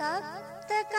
तप्तकाञ्चन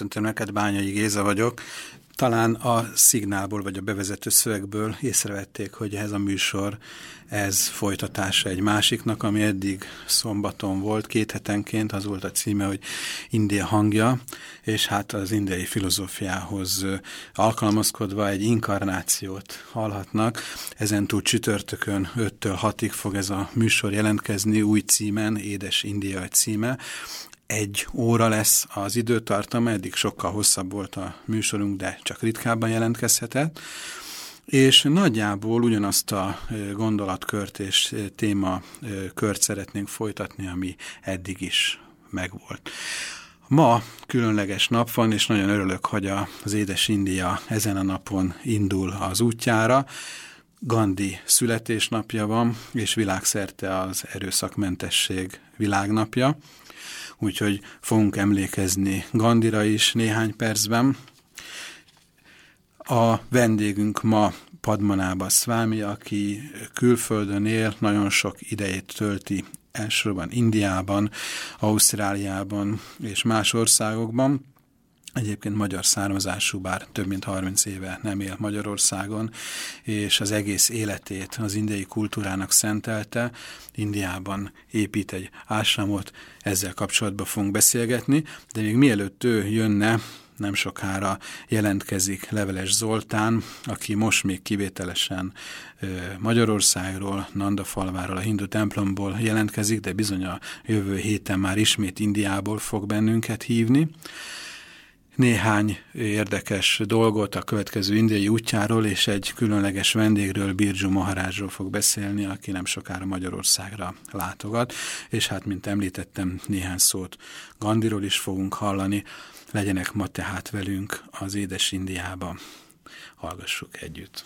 Köszöntöm neked, Bányai Géza vagyok. Talán a szignálból vagy a bevezető szövegből észrevették, hogy ez a műsor, ez folytatása egy másiknak, ami eddig szombaton volt, két hetenként, az volt a címe, hogy India hangja, és hát az indiai filozófiához alkalmazkodva egy inkarnációt hallhatnak. Ezen túl csütörtökön 5-től 6-ig fog ez a műsor jelentkezni új címen, Édes India címe, egy óra lesz az időtartama, eddig sokkal hosszabb volt a műsorunk, de csak ritkábban jelentkezhetett, és nagyjából ugyanazt a gondolatkört és témakört szeretnénk folytatni, ami eddig is megvolt. Ma különleges nap van, és nagyon örülök, hogy az Édes India ezen a napon indul az útjára. Gandhi születésnapja van, és világszerte az erőszakmentesség világnapja úgyhogy fogunk emlékezni Gandira is néhány percben. A vendégünk ma Padmanába Szvámi, aki külföldön él, nagyon sok idejét tölti elsősorban Indiában, Ausztráliában és más országokban, Egyébként magyar származású, bár több mint 30 éve nem él Magyarországon, és az egész életét az indiai kultúrának szentelte. Indiában épít egy ásramot, ezzel kapcsolatban fogunk beszélgetni, de még mielőtt ő jönne, nem sokára jelentkezik Leveles Zoltán, aki most még kivételesen Magyarországról, Nandafalváról, a hindu templomból jelentkezik, de bizony a jövő héten már ismét Indiából fog bennünket hívni. Néhány érdekes dolgot a következő indiai útjáról, és egy különleges vendégről, Birju Maharázsról fog beszélni, aki nem sokára Magyarországra látogat, és hát, mint említettem, néhány szót Gandiról is fogunk hallani, legyenek ma tehát velünk az Édes Indiába. Hallgassuk együtt.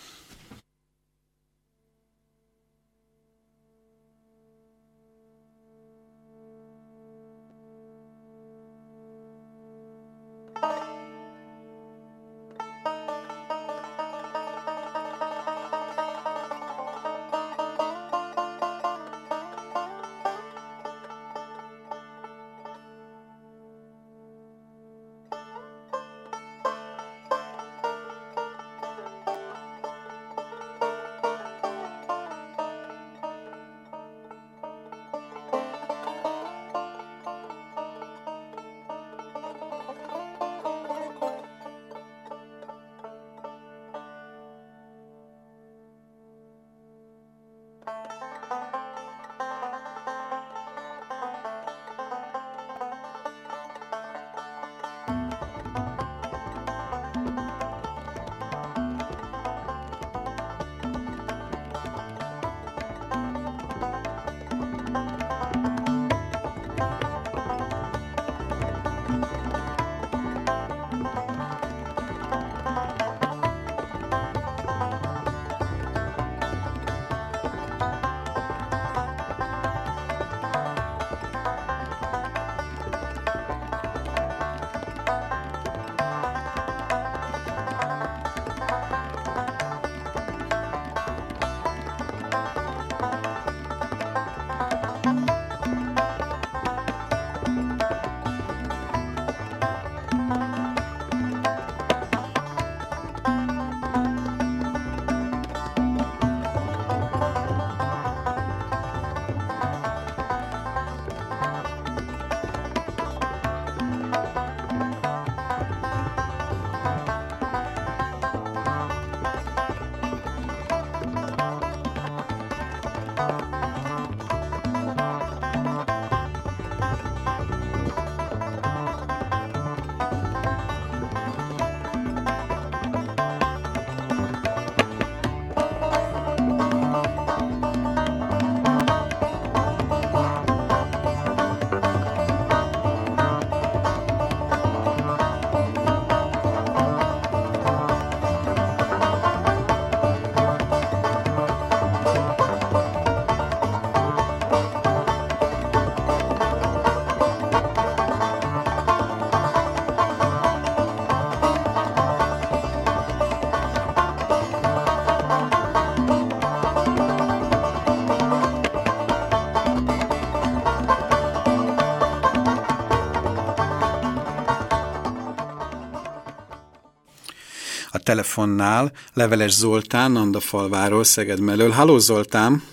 Telefonnál Leveles Zoltán, Nandafalváról, Szeged mellől. Halló Zoltán!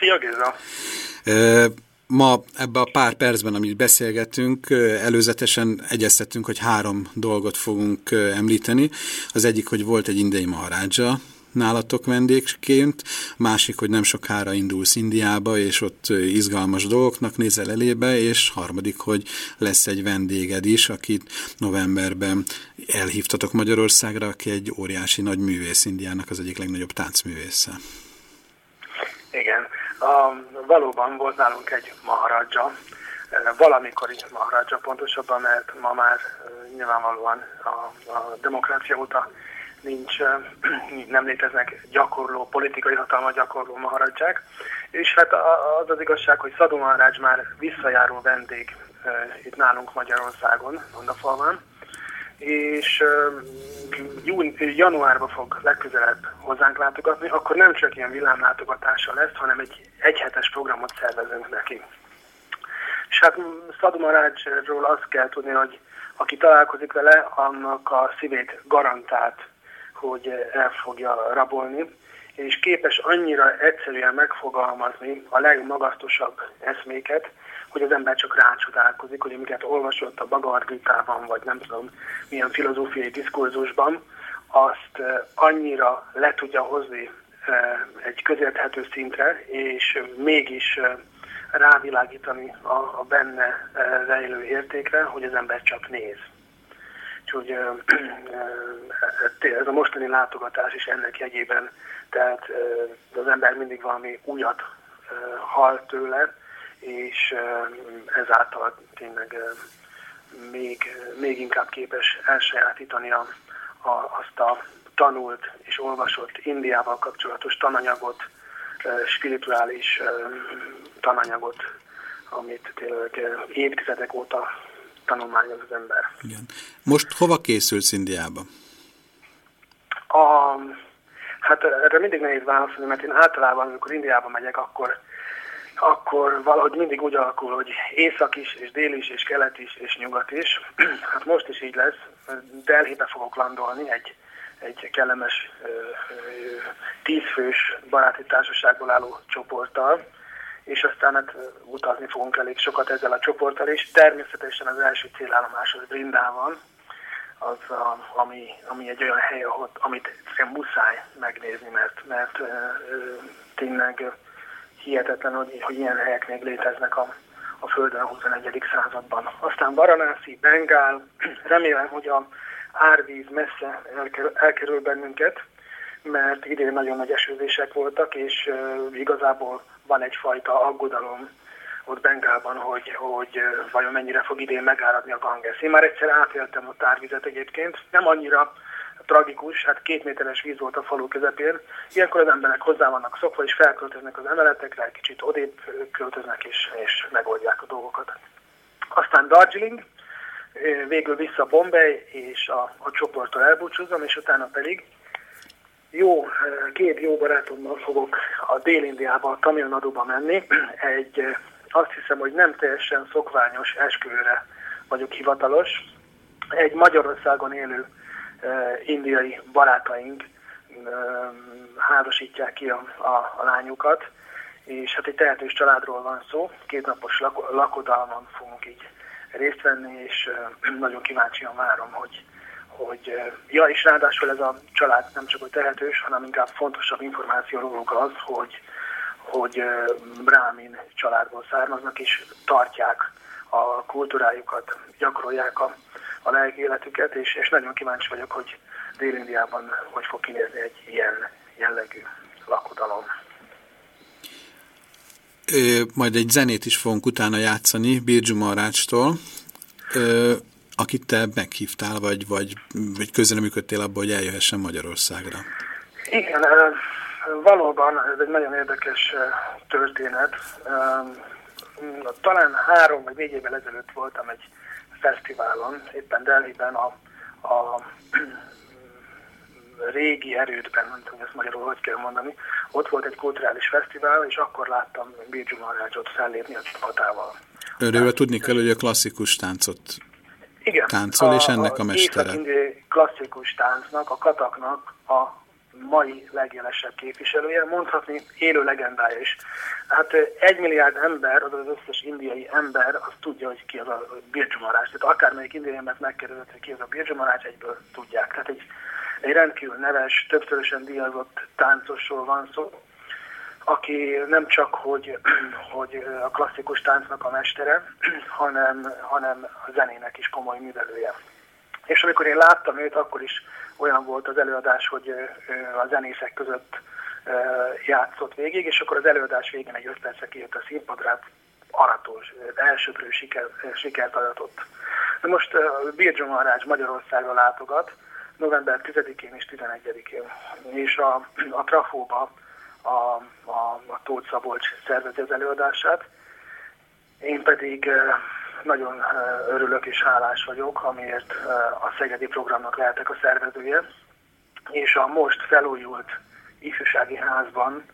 Szia Géza! Ma ebben a pár percben, amit beszélgetünk, előzetesen egyeztettünk, hogy három dolgot fogunk említeni. Az egyik, hogy volt egy indiai maharádzsa, nálatok vendégként, másik, hogy nem sokára indulsz Indiába, és ott izgalmas dolgoknak nézel elébe, és harmadik, hogy lesz egy vendéged is, akit novemberben elhívtatok Magyarországra, aki egy óriási nagy művész Indiának, az egyik legnagyobb táncművésze. Igen, a, valóban volt nálunk egy maharadja, valamikor is maharadja pontosabban, mert ma már nyilvánvalóan a, a demokrácia óta nincs, nem léteznek gyakorló, politikai hatalma gyakorló maharadják. És hát az az igazság, hogy Szadó Maharács már visszajáró vendég itt nálunk Magyarországon, Mondafalván, és jún, januárban fog legközelebb hozzánk látogatni, akkor nem csak ilyen villámlátogatása lesz, hanem egy egyhetes programot szervezünk neki. És hát Szadó Marácsról azt kell tudni, hogy aki találkozik vele, annak a szívét garantált hogy el fogja rabolni, és képes annyira egyszerűen megfogalmazni a legmagasztosabb eszméket, hogy az ember csak rácsodálkozik, hogy amiket olvasott a Bhagavad vagy nem tudom milyen filozófiai diskurzusban, azt eh, annyira le tudja hozni eh, egy közérthető szintre, és mégis eh, rávilágítani a benne rejlő értékre, hogy az ember csak néz. Úgyhogy ez a mostani látogatás is ennek jegyében, tehát az ember mindig valami újat hall tőle, és ezáltal tényleg még, még inkább képes elsajátítani a, a, azt a tanult és olvasott Indiával kapcsolatos tananyagot, spirituális tananyagot, amit tényleg évtizedek óta tanulmányoz az ember. Igen. Most hova készülsz Indiába? A, hát erre mindig nehéz válaszolni, mert én általában, amikor Indiába megyek, akkor akkor valahogy mindig úgy alakul, hogy észak is, és dél is, és kelet is, és nyugat is. Hát most is így lesz. Delhibe fogok landolni egy, egy kellemes tízfős baráti társaságból álló csoporttal, és aztán hát utazni fogunk elég sokat ezzel a csoporttal, és természetesen az első célállomás az Brindában, az, a, ami, ami egy olyan hely, ahol, amit egyszerűen muszáj megnézni, mert, mert ö, tényleg hihetetlen, hogy, hogy ilyen helyek még léteznek a, a Földön a 21. században. Aztán Varanászi, Bengál, remélem, hogy a árvíz messze elkerül, elkerül bennünket, mert idén nagyon nagy esőzések voltak, és uh, igazából van egyfajta aggodalom ott Bengálban, hogy, hogy vajon mennyire fog idén megáradni a Ganges. Én már egyszer átéltem a tárvizet egyébként, nem annyira tragikus, hát két méteres víz volt a falu közepén. Ilyenkor az emberek hozzá vannak szokva, és felköltöznek az emeletekre, egy kicsit odébb költöznek, és, és megoldják a dolgokat. Aztán Darjeeling, végül vissza Bombay, és a, a csoporttól elbúcsúzom, és utána pedig jó, két jó barátommal fogok a Dél-Indiába, a Tamil Naduba menni. Egy, azt hiszem, hogy nem teljesen szokványos esküvőre vagyok hivatalos. Egy Magyarországon élő indiai barátaink házasítják ki a, a, a lányukat, és hát egy tehetős családról van szó. Két napos lak, lakodalman fogunk így részt venni, és nagyon kíváncsian várom, hogy hogy ja, és ráadásul ez a család nem csak hogy tehetős, hanem inkább fontosabb információ róluk az, hogy, hogy brámin családból származnak, és tartják a kultúrájukat, gyakorolják a, a lelki életüket, és, és nagyon kíváncsi vagyok, hogy Dél-Indiában hogy fog kinézni egy ilyen jellegű lakodalom. Ö, majd egy zenét is fogunk utána játszani Birju Marácstól akit te meghívtál, vagy, vagy, vagy közreműködtél abban, hogy eljöhessen Magyarországra. Igen, valóban ez egy nagyon érdekes történet. Talán három vagy négy évvel ezelőtt voltam egy fesztiválon, éppen Delhiben a, a régi erődben, nem tudom, ezt magyarul hogy kell mondani, ott volt egy kulturális fesztivál, és akkor láttam Birgyu Marácsot fellépni a csapatával. Őről tudni kell, hogy a klasszikus táncot Igen. táncol, és ennek a mestere. Az klasszikus táncnak, a kataknak a mai legjelesebb képviselője, mondhatni élő legendája is. Hát egy milliárd ember, az az összes indiai ember, az tudja, hogy ki az a Maharaj. Tehát akármelyik indiai embert megkérdezett, hogy ki az a Maharaj, egyből tudják. Tehát egy, egy rendkívül neves, többszörösen díjazott táncosról van szó, aki nem csak, hogy, hogy a klasszikus táncnak a mestere, hanem, hanem a zenének is komoly művelője. És amikor én láttam őt, akkor is olyan volt az előadás, hogy a zenészek között játszott végig, és akkor az előadás végén egy öt percre kijött a színpadra, aratós, elsőprő siker, sikert adatott. Na most uh, Birgyo Maharaj Magyarországra látogat, november 10-én és 11-én, és a, a Trafóba a, a, a Tóth Szabolcs szervezi az előadását. Én pedig nagyon örülök és hálás vagyok, amiért a Szegedi programnak lehetek a szervezője, és a most felújult ifjúsági házban,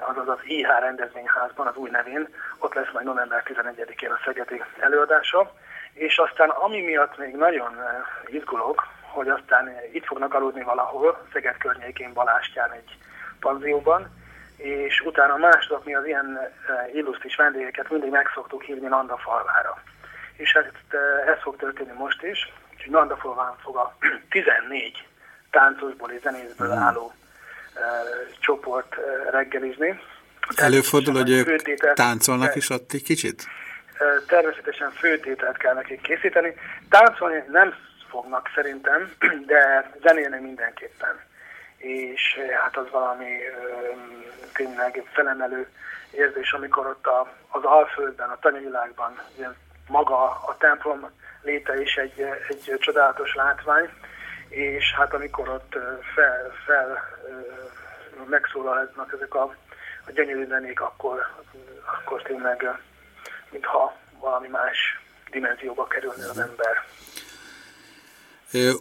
azaz az IH rendezvényházban, az új nevén, ott lesz majd november 11-én a Szegedi előadása, és aztán ami miatt még nagyon izgulok, hogy aztán itt fognak aludni valahol, Szeged környékén Balástyán egy panzióban, és utána másnap mi az ilyen eh, illusztris vendégeket mindig meg szoktuk hívni Nandafalvára. És ez, eh, ez fog történni most is, úgyhogy Nandafalván fog a 14 táncosból és zenészből mm. álló e, csoport e, reggelizni. Előfordul, hogy ők táncolnak is ott egy kicsit? Természetesen főtételt kell nekik készíteni. Táncolni nem fognak szerintem, de zenélni mindenképpen és eh, hát az valami tényleg felemelő érzés, amikor ott a, az Alföldben, a tanyavilágban maga a templom léte is egy, egy csodálatos látvány, és hát amikor ott fel, fel megszólalnak ezek a, a gyönyörű zenék, akkor, akkor tényleg mintha valami más dimenzióba kerülne az ember.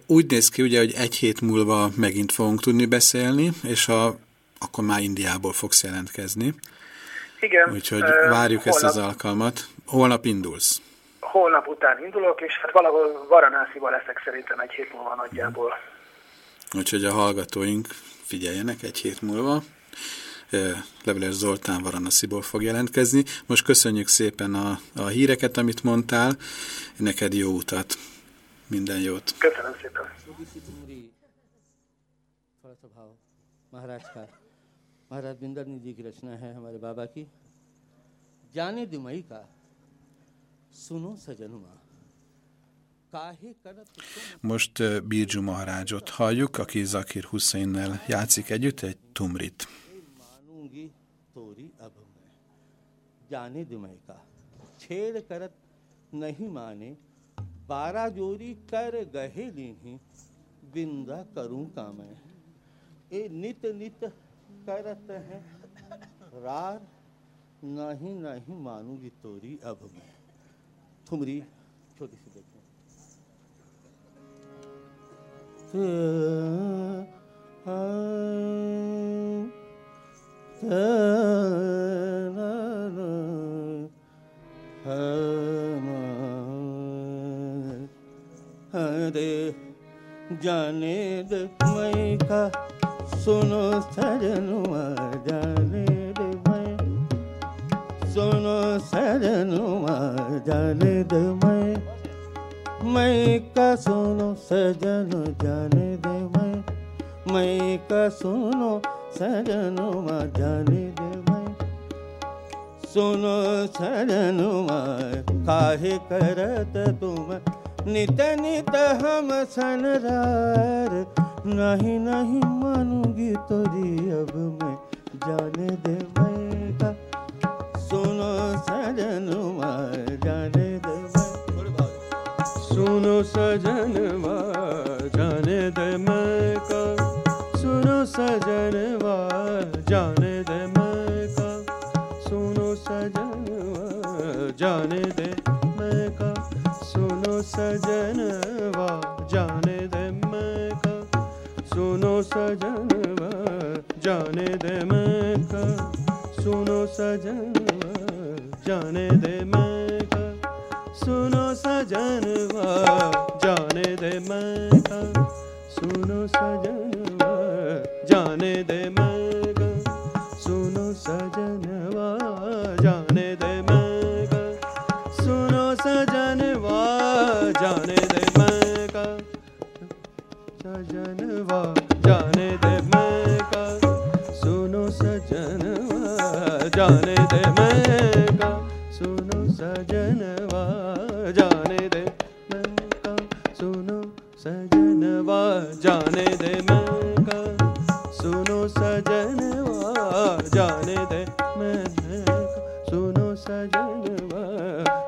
Úgy néz ki ugye, hogy egy hét múlva megint fogunk tudni beszélni, és a, akkor már Indiából fogsz jelentkezni. Igen. Úgyhogy várjuk holnap, ezt az alkalmat. Holnap indulsz? Holnap után indulok, és hát valahol Varanásziba leszek szerintem egy hét múlva nagyjából. Úgyhogy a hallgatóink figyeljenek egy hét múlva. Leveles Zoltán Varanasziból fog jelentkezni. Most köszönjük szépen a, a híreket, amit mondtál. Neked jó utat! Minden jót. Köszönöm szépen. महाराज का महाराज बिंदरनी जी की रचना है हमारे बाबा की जाने दुमई का सुनो सजनुमा Most uh, Birju Maharajot halljuk, aki Zakir Husseinnel játszik együtt egy tumrit. जाने दुमई का छेड़ करत नहीं माने बारा जोरी कर गहे लीनी बिंदा करूँ का मैं ए नित नित करत है, रार नहीं नहीं मानूँगी तोरी अब मैं। ठुमरी, छोटी सी देखो। दे जाने दे मैं का सुनो सजनुआ जाने दे मैं सुनो सजनुआ जाने दे, मई। मैं का सुनो सजन, जाने दे मैं मई का सुनो सजनुआ जाने दे सुनो सजनुआ काहे करत तुम नित नित हम सनरार नहीं नहीं मानूँगी तोरी अब मैं, जाने दे मैं सुनो सजन जाने दे सुनो सजन जाने दे मैं का सुनो सजन जाने दे मैं का सुनो सजन जाने दे ਸਜਨ ਜਾਣੇ ਦੇ ਮੈਂ ਕਾ ਸੁਨੋ ਸਜਣਵਾ ਦੇ ਮੈਂ ਕਾ। ਸੁਨੋ ਜਾਣੇ ਦੇ ਮੈਂ ਕਾ ਸੁਨੋ ਜਾਣੇ ਦੇ ਮੈਂ ਕਾ ਸੁਨੋ ਜਾਣੇ ਦੇ ਮੈਂ ਕਾ। ਸੁਨੋ ਸਜਣ जाने दे मैं सुनो सजनवा जाने दे मैं का सुनो सजनवा जाने दे मैं सुनो सजनवा जाने दे मैं का सुनो सजनवा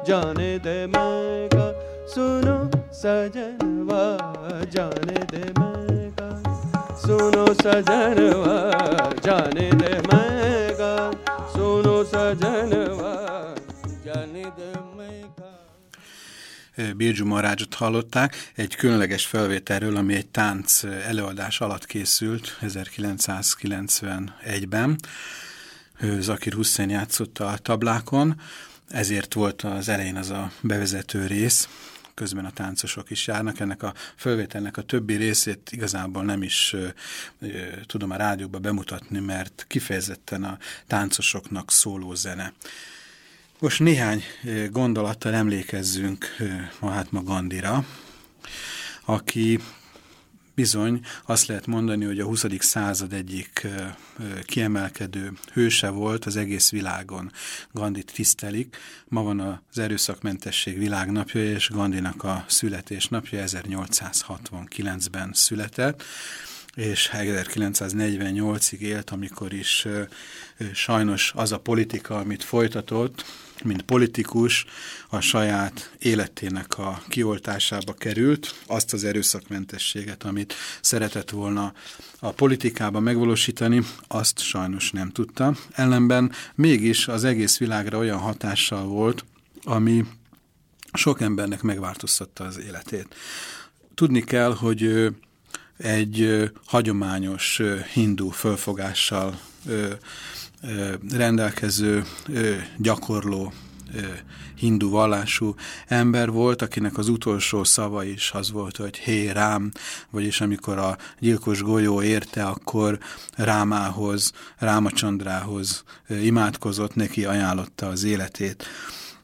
जाने दे मैं का सुनो सजनवा जाने दे मैं का सुनो सजनवा जाने दे Birgyú Marácsot hallották, egy különleges felvételről, ami egy tánc előadás alatt készült 1991-ben. Zakir Hussein játszotta a tablákon, ezért volt az elején az a bevezető rész, közben a táncosok is járnak. Ennek a fölvételnek a többi részét igazából nem is ö, ö, tudom a rádióba bemutatni, mert kifejezetten a táncosoknak szóló zene. Most néhány gondolattal emlékezzünk Mahatma Gandhira, aki bizony azt lehet mondani, hogy a 20. század egyik kiemelkedő hőse volt az egész világon. Gandhit tisztelik. Ma van az erőszakmentesség világnapja, és Gandhinak a születésnapja 1869-ben született és 1948-ig élt, amikor is sajnos az a politika, amit folytatott, mint politikus a saját életének a kioltásába került, azt az erőszakmentességet, amit szeretett volna a politikába megvalósítani, azt sajnos nem tudta. Ellenben mégis az egész világra olyan hatással volt, ami sok embernek megváltoztatta az életét. Tudni kell, hogy egy hagyományos hindu fölfogással rendelkező, gyakorló hindu vallású ember volt, akinek az utolsó szava is az volt, hogy hé rám, vagyis amikor a gyilkos golyó érte, akkor Rámához, Rámacsandrához imádkozott, neki ajánlotta az életét.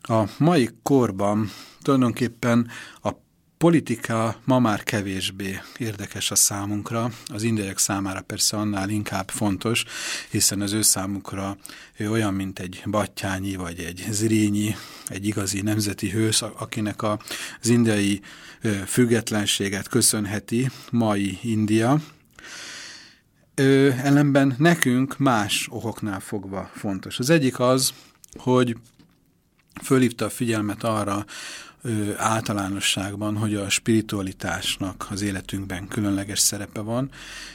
A mai korban tulajdonképpen a politika ma már kevésbé érdekes a számunkra, az indiaiak számára persze annál inkább fontos, hiszen az ő számukra ő olyan, mint egy battyányi vagy egy zrínyi, egy igazi nemzeti hős, akinek az indiai függetlenséget köszönheti mai India, Ö, ellenben nekünk más okoknál fogva fontos. Az egyik az, hogy fölhívta a figyelmet arra, általánosságban, hogy a spiritualitásnak az életünkben különleges szerepe van,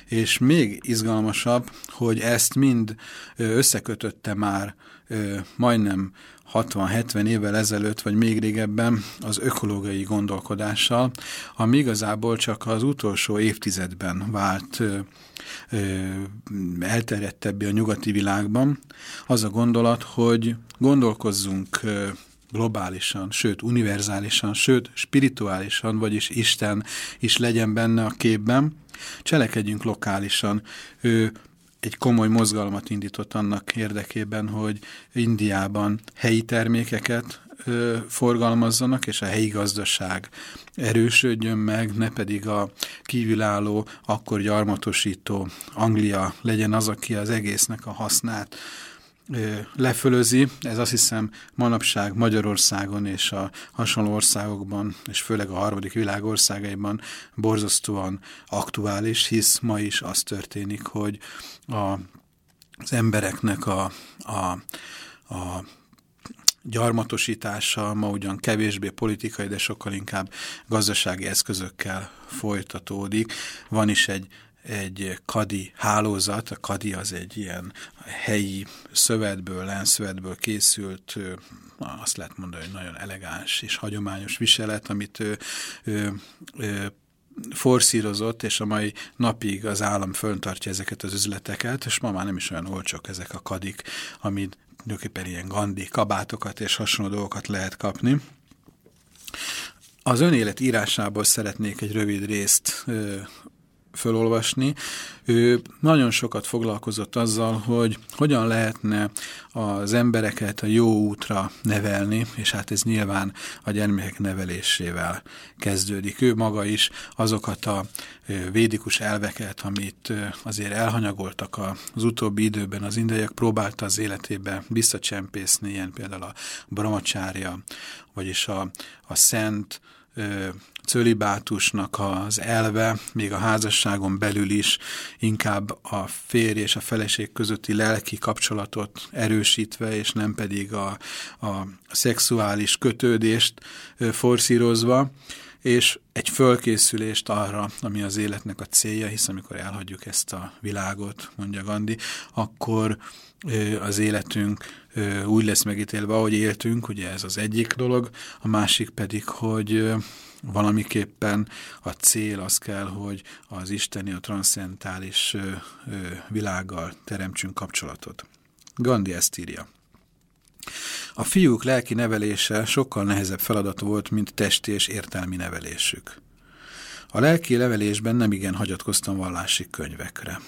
és még izgalmasabb, hogy ezt mind összekötötte már majdnem 60-70 évvel ezelőtt, vagy még régebben az ökológiai gondolkodással, ami igazából csak az utolsó évtizedben vált ö, elterjedtebbé a nyugati világban. Az a gondolat, hogy gondolkozzunk globálisan, sőt univerzálisan, sőt spirituálisan, vagyis Isten is legyen benne a képben, cselekedjünk lokálisan. Ő egy komoly mozgalmat indított annak érdekében, hogy Indiában helyi termékeket ö, forgalmazzanak, és a helyi gazdaság erősödjön meg, ne pedig a kívülálló, akkor gyarmatosító Anglia legyen az, aki az egésznek a hasznát lefölözi. Ez azt hiszem manapság Magyarországon és a hasonló országokban, és főleg a harmadik világ országaiban borzasztóan aktuális, hisz ma is az történik, hogy a, az embereknek a, a, a gyarmatosítása ma ugyan kevésbé politikai, de sokkal inkább gazdasági eszközökkel folytatódik. Van is egy egy kadi hálózat, a kadi az egy ilyen helyi szövetből, lenszövetből készült, azt lehet mondani, hogy nagyon elegáns és hagyományos viselet, amit ő, ő, ő forszírozott, és a mai napig az állam föntartja ezeket az üzleteket, és ma már nem is olyan olcsók ezek a kadik, amit tulajdonképpen ilyen gandi kabátokat és hasonló dolgokat lehet kapni. Az önélet írásából szeretnék egy rövid részt ö, fölolvasni. Ő nagyon sokat foglalkozott azzal, hogy hogyan lehetne az embereket a jó útra nevelni, és hát ez nyilván a gyermekek nevelésével kezdődik. Ő maga is azokat a védikus elveket, amit azért elhanyagoltak az utóbbi időben az indiaiak, próbálta az életébe visszacsempészni, ilyen például a brahmacsária, vagyis a, a szent, cölibátusnak az elve, még a házasságon belül is inkább a férj és a feleség közötti lelki kapcsolatot erősítve, és nem pedig a, a szexuális kötődést forszírozva, és egy fölkészülést arra, ami az életnek a célja, hisz amikor elhagyjuk ezt a világot, mondja Gandhi, akkor az életünk úgy lesz megítélve, ahogy éltünk, ugye ez az egyik dolog, a másik pedig, hogy valamiképpen a cél az kell, hogy az isteni, a transzcentális világgal teremtsünk kapcsolatot. Gandhi ezt írja. A fiúk lelki nevelése sokkal nehezebb feladat volt, mint testi és értelmi nevelésük. A lelki nevelésben nem igen hagyatkoztam vallási könyvekre.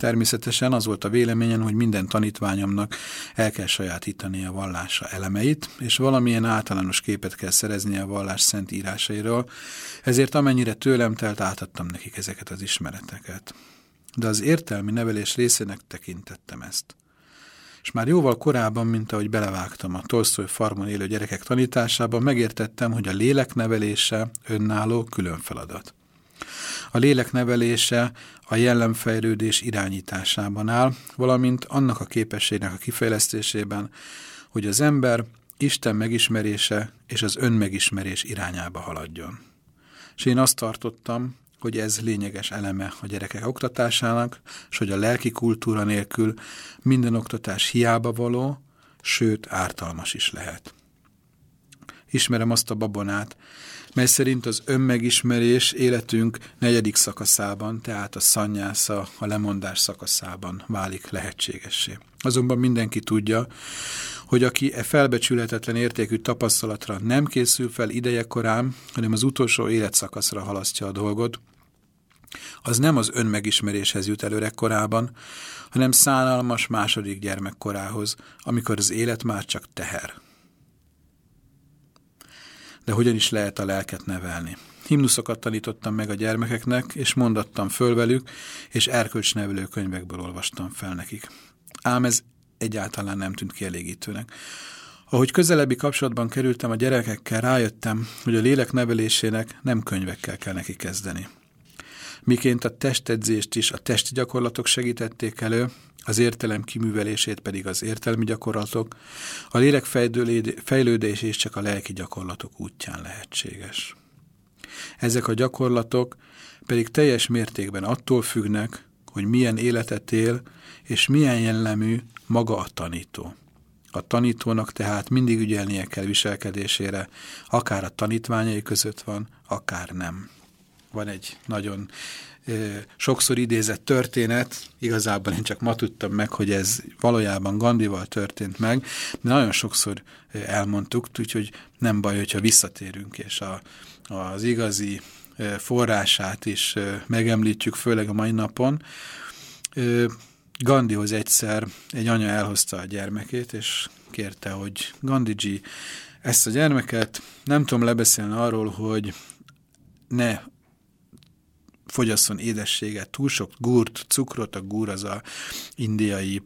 Természetesen az volt a véleményen, hogy minden tanítványomnak el kell sajátítani a vallása elemeit, és valamilyen általános képet kell szerezni a vallás szent írásairól, ezért amennyire tőlem telt, átadtam nekik ezeket az ismereteket. De az értelmi nevelés részének tekintettem ezt. És már jóval korábban, mint ahogy belevágtam a Tolstoy farmon élő gyerekek tanításába, megértettem, hogy a lélek nevelése önálló külön feladat. A lélek nevelése a jellemfejlődés irányításában áll, valamint annak a képességnek a kifejlesztésében, hogy az ember Isten megismerése és az önmegismerés irányába haladjon. És én azt tartottam, hogy ez lényeges eleme a gyerekek oktatásának, és hogy a lelki kultúra nélkül minden oktatás hiába való, sőt ártalmas is lehet. Ismerem azt a babonát, mely szerint az önmegismerés életünk negyedik szakaszában, tehát a szanyásza, a lemondás szakaszában válik lehetségessé. Azonban mindenki tudja, hogy aki e felbecsülhetetlen értékű tapasztalatra nem készül fel ideje korán, hanem az utolsó életszakaszra halasztja a dolgot, az nem az önmegismeréshez jut előre korában, hanem szánalmas második gyermekkorához, amikor az élet már csak teher de hogyan is lehet a lelket nevelni. Himnuszokat tanítottam meg a gyermekeknek, és mondattam föl velük, és erkölcsnevelő könyvekből olvastam fel nekik. Ám ez egyáltalán nem tűnt kielégítőnek. Ahogy közelebbi kapcsolatban kerültem a gyerekekkel, rájöttem, hogy a lélek nevelésének nem könyvekkel kell neki kezdeni. Miként a testedzést is a testi gyakorlatok segítették elő, az értelem kiművelését pedig az értelmi gyakorlatok, a lélek fejlődés és csak a lelki gyakorlatok útján lehetséges. Ezek a gyakorlatok pedig teljes mértékben attól függnek, hogy milyen életet él, és milyen jellemű maga a tanító. A tanítónak tehát mindig ügyelnie kell viselkedésére, akár a tanítványai között van, akár nem. Van egy nagyon sokszor idézett történet, igazából én csak ma tudtam meg, hogy ez valójában Gandival történt meg, de nagyon sokszor elmondtuk, úgyhogy nem baj, hogyha visszatérünk, és a, az igazi forrását is megemlítjük, főleg a mai napon. Gandihoz egyszer egy anya elhozta a gyermekét, és kérte, hogy Gandhiji ezt a gyermeket nem tudom lebeszélni arról, hogy ne fogyasszon édességet, túl sok gúrt, cukrot, a gúr az a indiai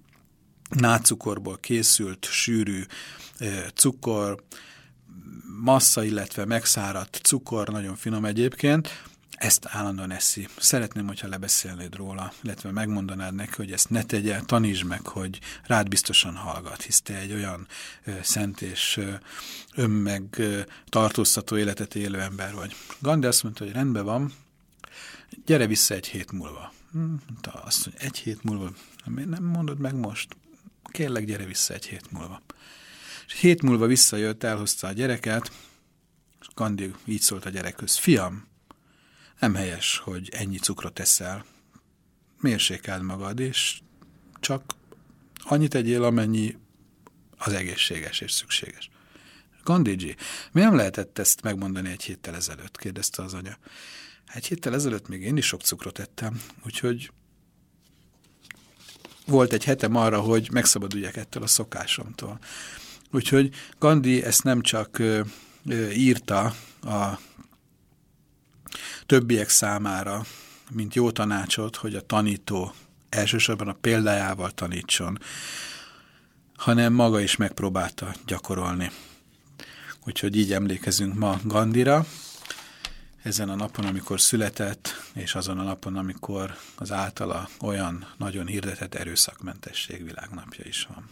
nácukorból készült, sűrű cukor, massza, illetve megszáradt cukor, nagyon finom egyébként, ezt állandóan eszi. Szeretném, hogyha lebeszélnéd róla, illetve megmondanád neki, hogy ezt ne tegye, tanítsd meg, hogy rád biztosan hallgat, hisz te egy olyan ö, szent és ö, életet élő ember vagy. Gandhi azt mondta, hogy rendben van, gyere vissza egy hét múlva. Hm, azt mondja, egy hét múlva, miért nem mondod meg most? Kérlek, gyere vissza egy hét múlva. És hét múlva visszajött, elhozta a gyereket, és Gandhi így szólt a gyerekhöz, fiam, nem helyes, hogy ennyi cukrot eszel, mérsékeld magad, és csak annyit egyél, amennyi az egészséges és szükséges. Gandhiji, miért nem lehetett ezt megmondani egy héttel ezelőtt? kérdezte az anya. Egy héttel ezelőtt még én is sok cukrot ettem, úgyhogy volt egy hetem arra, hogy megszabaduljak ettől a szokásomtól. Úgyhogy Gandhi ezt nem csak írta a többiek számára, mint jó tanácsot, hogy a tanító elsősorban a példájával tanítson, hanem maga is megpróbálta gyakorolni. Úgyhogy így emlékezünk ma Gandira, ezen a napon, amikor született, és azon a napon, amikor az általa olyan nagyon hirdetett erőszakmentesség világnapja is van.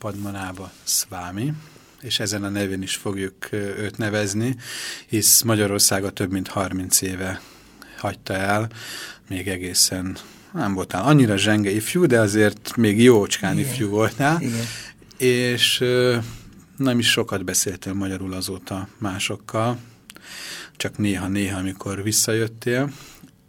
Padmanába Szvámi, és ezen a nevén is fogjuk őt nevezni, hisz Magyarországa több mint 30 éve hagyta el, még egészen nem voltál annyira zsenge ifjú, de azért még jócskán Igen. ifjú voltál, Igen. és nem is sokat beszéltél magyarul azóta másokkal, csak néha-néha, amikor visszajöttél,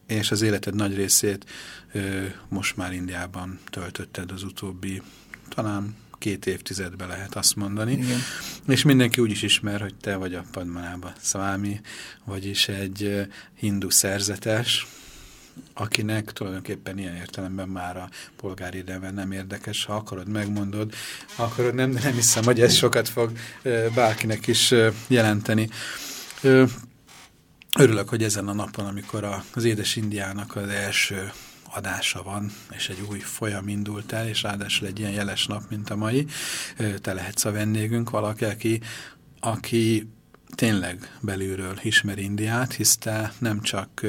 és az életed nagy részét ö, most már Indiában töltötted az utóbbi, talán két évtizedbe lehet azt mondani. Igen. És mindenki úgy is ismer, hogy te vagy a Padmanába Szvámi, vagyis egy hindu szerzetes, akinek tulajdonképpen ilyen értelemben már a polgári neve nem érdekes, ha akarod, megmondod, ha akarod, nem, de nem hiszem, hogy ez sokat fog bárkinek is jelenteni. Örülök, hogy ezen a napon, amikor az Édes Indiának az első adása van, és egy új folyam indult el, és ráadásul egy ilyen jeles nap, mint a mai, te lehetsz a vendégünk, valaki, aki, aki tényleg belülről ismer Indiát, hisz te nem csak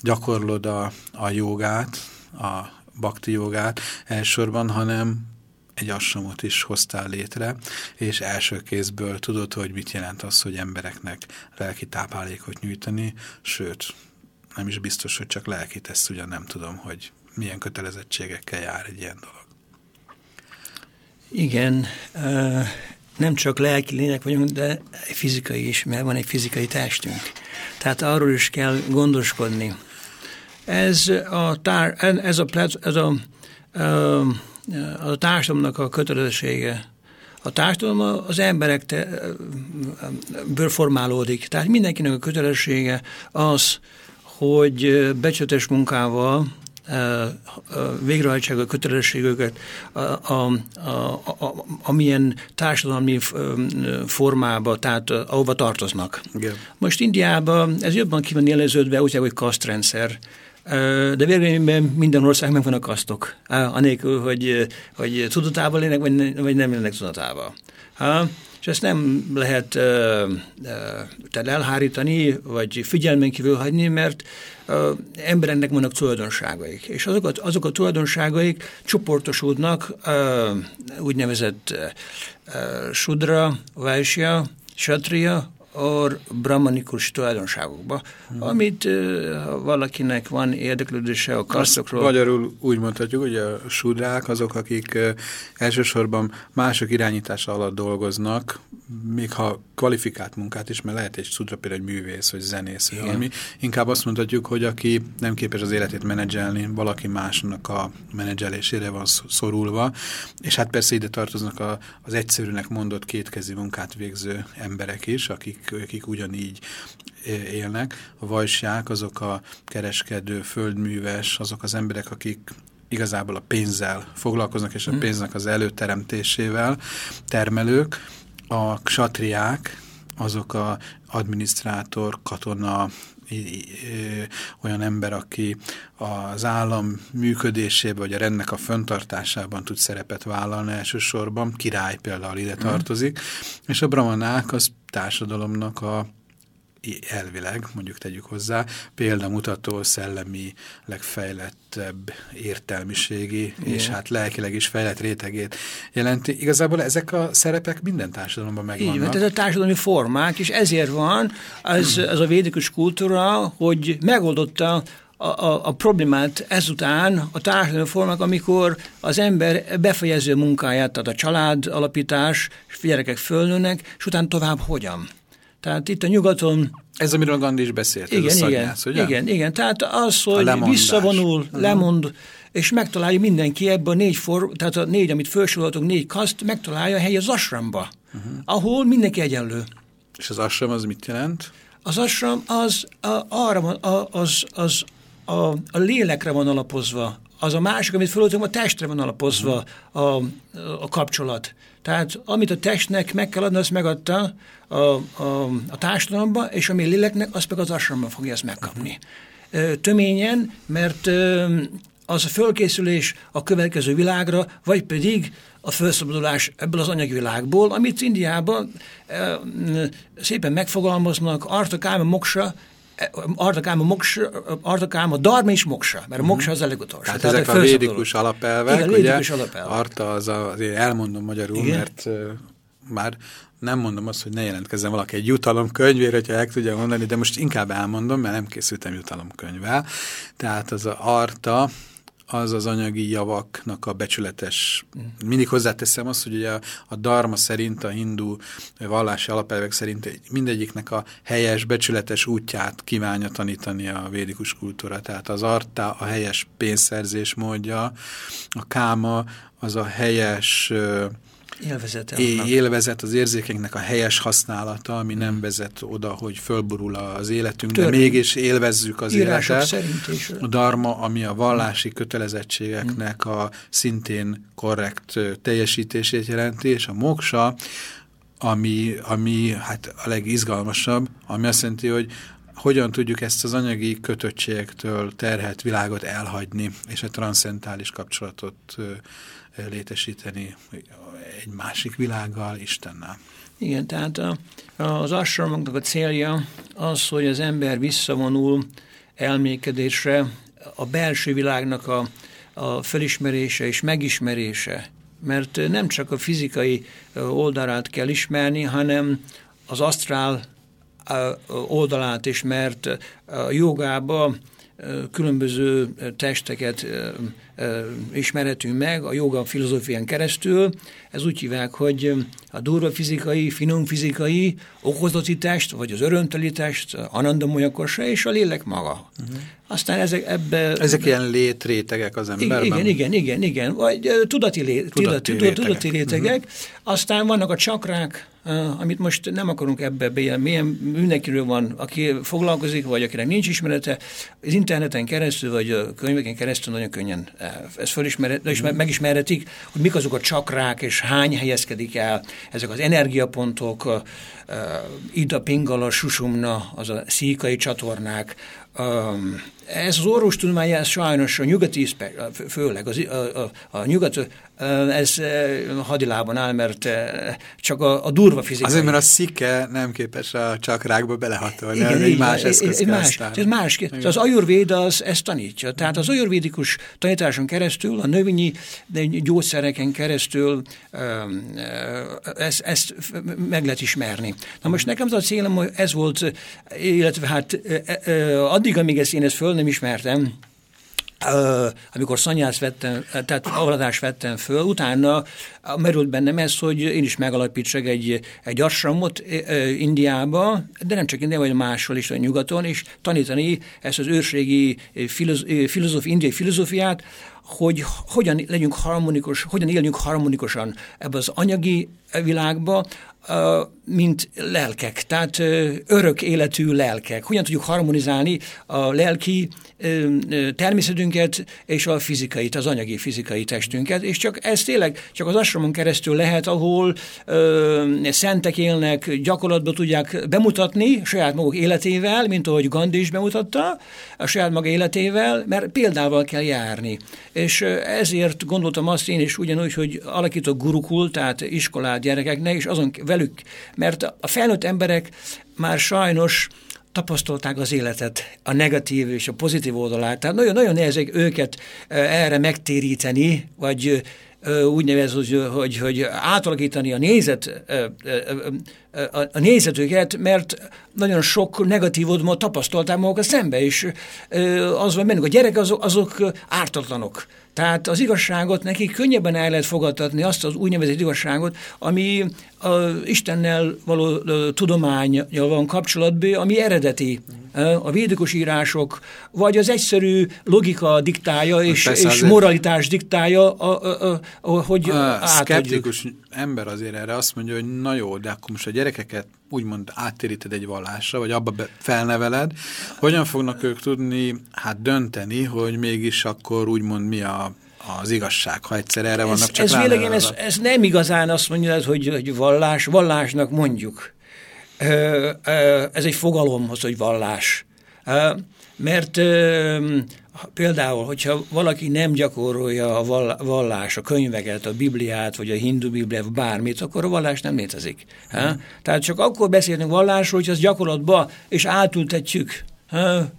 gyakorlod a, a jogát, a bakti jogát elsősorban, hanem egy assamot is hoztál létre, és első kézből tudod, hogy mit jelent az, hogy embereknek lelki táplálékot nyújtani, sőt, nem is biztos, hogy csak lelkit, ezt ugyan nem tudom, hogy milyen kötelezettségekkel jár egy ilyen dolog. Igen, nem csak lelki lények vagyunk, de fizikai is, mert van egy fizikai testünk. Tehát arról is kell gondoskodni. Ez a, tár, ez a, ez a a társadalomnak a kötelezettsége. A társadalom az emberek te, ből formálódik. Tehát mindenkinek a kötelessége az, hogy becsületes munkával végrehajtsák a kötelességüket, a, a, a, a, amilyen társadalmi formába, tehát ahova tartoznak. Igen. Most Indiában ez jobban ki van jeleződve, úgy, hogy kasztrendszer. De véleményben minden ország meg van a kasztok, anélkül, hogy, hogy tudatában lének, vagy, vagy nem lének tudatában. Ha? És ezt nem lehet uh, uh, elhárítani, vagy figyelmen kívül hagyni, mert uh, embereknek vannak tulajdonságaik. És azok a, azok a tulajdonságaik csoportosódnak uh, úgynevezett sudra, vaisya, satria, or brahmanikus tulajdonságokba, hmm. amit ha valakinek van érdeklődése a kasztokról. Magyarul úgy mondhatjuk, hogy a sudrák azok, akik elsősorban mások irányítása alatt dolgoznak, még ha kvalifikált munkát is, mert lehet egy sudra például egy művész, vagy zenész, vagy valami. Inkább azt mondhatjuk, hogy aki nem képes az életét menedzselni, valaki másnak a menedzselésére van szorulva, és hát persze ide tartoznak a, az egyszerűnek mondott kétkezi munkát végző emberek is, akik akik, ugyanígy élnek. A vajsják, azok a kereskedő, földműves, azok az emberek, akik igazából a pénzzel foglalkoznak, és a hmm. pénznek az előteremtésével termelők. A ksatriák, azok a adminisztrátor, katona, olyan ember, aki az állam működésében, vagy a rendnek a föntartásában tud szerepet vállalni elsősorban, király például ide mhm. tartozik, mm. és a bramanák az társadalomnak a elvileg, mondjuk tegyük hozzá, példamutató, szellemi, legfejlettebb értelmiségi, Igen. és hát lelkileg is fejlett rétegét jelenti. Igazából ezek a szerepek minden társadalomban megvannak. Így, mert ez a társadalmi formák, és ezért van az, az a védikus kultúra, hogy megoldotta a, a, a problémát ezután a társadalmi formák, amikor az ember befejező munkáját, tehát a család alapítás, és gyerekek fölnőnek, és utána tovább hogyan. Tehát itt a nyugaton... Ez, amiről Gandhi is beszélt, igen, ez a igen, ugye? Igen, igen. Tehát az, hogy visszavonul, uh-huh. lemond, és megtalálja mindenki ebben a négy for, tehát a négy, amit felsoroltunk, négy kaszt, megtalálja a hely az asramba, uh-huh. ahol mindenki egyenlő. És az asram az mit jelent? Az asram az a, arra van, a, az, az a, a lélekre van alapozva, az a másik, amit feloltunk, a testre van alapozva a, a kapcsolat. Tehát amit a testnek meg kell adni, azt megadta a, a, a társadalomba, és ami a léleknek, azt meg az asramban fogja ezt megkapni. Töményen, mert az a fölkészülés a következő világra, vagy pedig a felszabadulás ebből az anyagi világból, amit Indiában szépen megfogalmaznak, Arta Káma Moksa, Artakáma, moksa, Artakáma, Dharma és Moksa, mert a Moksa az a legutolsó. Tehát, tehát ezek a védikus alapelvek, Igen, ugye? Védikus alapelvek. Arta az a, azért elmondom magyarul, Igen. mert uh, már nem mondom azt, hogy ne jelentkezzen valaki egy jutalomkönyvére, hogyha el tudja mondani, de most inkább elmondom, mert nem készültem jutalomkönyvvel. Tehát az a Arta, az az anyagi javaknak a becsületes, mindig hozzáteszem azt, hogy a, a dharma szerint, a hindu vallási alapelvek szerint mindegyiknek a helyes, becsületes útját kívánja tanítani a védikus kultúra. Tehát az arta a helyes pénzszerzés módja, a káma az a helyes Élvezete élvezet, az érzékenknek a helyes használata, ami nem vezet oda, hogy fölborul az életünk, Törvény. de mégis élvezzük az Írások életet. A dharma, ami a vallási kötelezettségeknek a szintén korrekt teljesítését jelenti, és a moksa, ami, ami hát a legizgalmasabb, ami azt jelenti, hogy hogyan tudjuk ezt az anyagi kötöttségektől terhelt világot elhagyni, és a transzentális kapcsolatot létesíteni egy másik világgal, Istennel. Igen, tehát a, az asramoknak a célja az, hogy az ember visszavonul elmékedésre, a belső világnak a, a felismerése és megismerése, mert nem csak a fizikai oldalát kell ismerni, hanem az asztrál oldalát is, mert a jogába különböző testeket ismerhetünk meg a joga filozófián keresztül. Ez úgy hívják, hogy a durva fizikai, finom fizikai okozati test, vagy az örömteli test, anandamolyakosra, és a lélek maga. Uh-huh. Aztán ezek ebbe... Ezek ilyen létrétegek az emberben? Igen, igen, igen, igen. Vagy uh, tudati, lé, tudati, tudati, tudati rétegek. Uh-huh. Aztán vannak a csakrák, uh, amit most nem akarunk ebbe bejelni. Milyen mindenkiről van, aki foglalkozik, vagy akinek nincs ismerete, az interneten keresztül, vagy a könyveken keresztül nagyon könnyen ezt fölismeret, uh-huh. megismerhetik, hogy mik azok a csakrák, és hány helyezkedik el ezek az energiapontok, Ida Pingala, Susumna, az a szíkai csatornák, ez az orvostudomány, ez sajnos a nyugati, főleg az, a, a, a nyugat, ez hadilában áll, mert csak a, a durva fizikai. Azért, mert a szike nem képes a csakrákba belehatolni, igen, egy más eszköz más, ez más, igen. az ajurvéda az ezt tanítja. Tehát az ajurvédikus tanításon keresztül, a növényi gyógyszereken keresztül ezt, ezt meg lehet ismerni. Na most nekem az a célom, hogy ez volt, illetve hát addig, amíg ezt én ezt föl nem ismertem, amikor szanyász vettem, tehát avadást vettem föl, utána merült bennem ez, hogy én is megalapítsak egy, egy asramot Indiába, de nem csak Indiában, vagy máshol is, a nyugaton, és tanítani ezt az ősrégi filozóf, indiai filozófiát, hogy hogyan legyünk harmonikus, hogyan éljünk harmonikusan ebbe az anyagi világba, mint lelkek, tehát örök életű lelkek. Hogyan tudjuk harmonizálni a lelki természetünket és a fizikait, az anyagi fizikai testünket, és csak ez tényleg csak az asramon keresztül lehet, ahol szentek élnek, gyakorlatban tudják bemutatni saját maguk életével, mint ahogy Gandhi is bemutatta, a saját maga életével, mert példával kell járni. És ezért gondoltam azt én is ugyanúgy, hogy alakítok gurukul, tehát iskolát gyerekeknek, és azon velük, mert a felnőtt emberek már sajnos tapasztalták az életet, a negatív és a pozitív oldalát. Tehát nagyon-nagyon nehezek őket erre megtéríteni, vagy úgy nevez, hogy, hogy, hogy átalakítani a nézet, a nézetüket, mert nagyon sok negatív oldalmat tapasztalták magukat szembe, és az van bennük, a gyerek azok, azok ártatlanok. Tehát az igazságot neki könnyebben el lehet fogadtatni, azt az úgynevezett igazságot, ami a Istennel való tudományjal van kapcsolatban, ami eredeti, a védikus írások, vagy az egyszerű logika diktálja és, és moralitás diktálja, a, a, a, hogy a Szkeptikus ember azért erre azt mondja, hogy na jó, de akkor most a gyerekeket úgymond áttéríted egy vallásra, vagy abba felneveled, hogyan fognak ők tudni hát dönteni, hogy mégis akkor úgymond mi a az igazság, ha egyszer erre vannak ez, csak ez vélegem, ez, ez nem igazán azt mondja, hogy, hogy vallás, vallásnak mondjuk. Ez egy fogalomhoz, hogy vallás. Mert például, hogyha valaki nem gyakorolja a vallás, a könyveket, a Bibliát, vagy a hindu Bibliát, bármit, akkor a vallás nem létezik. Hmm. Tehát csak akkor beszélünk vallásról, hogy az gyakorlatba, és átültetjük. Ha?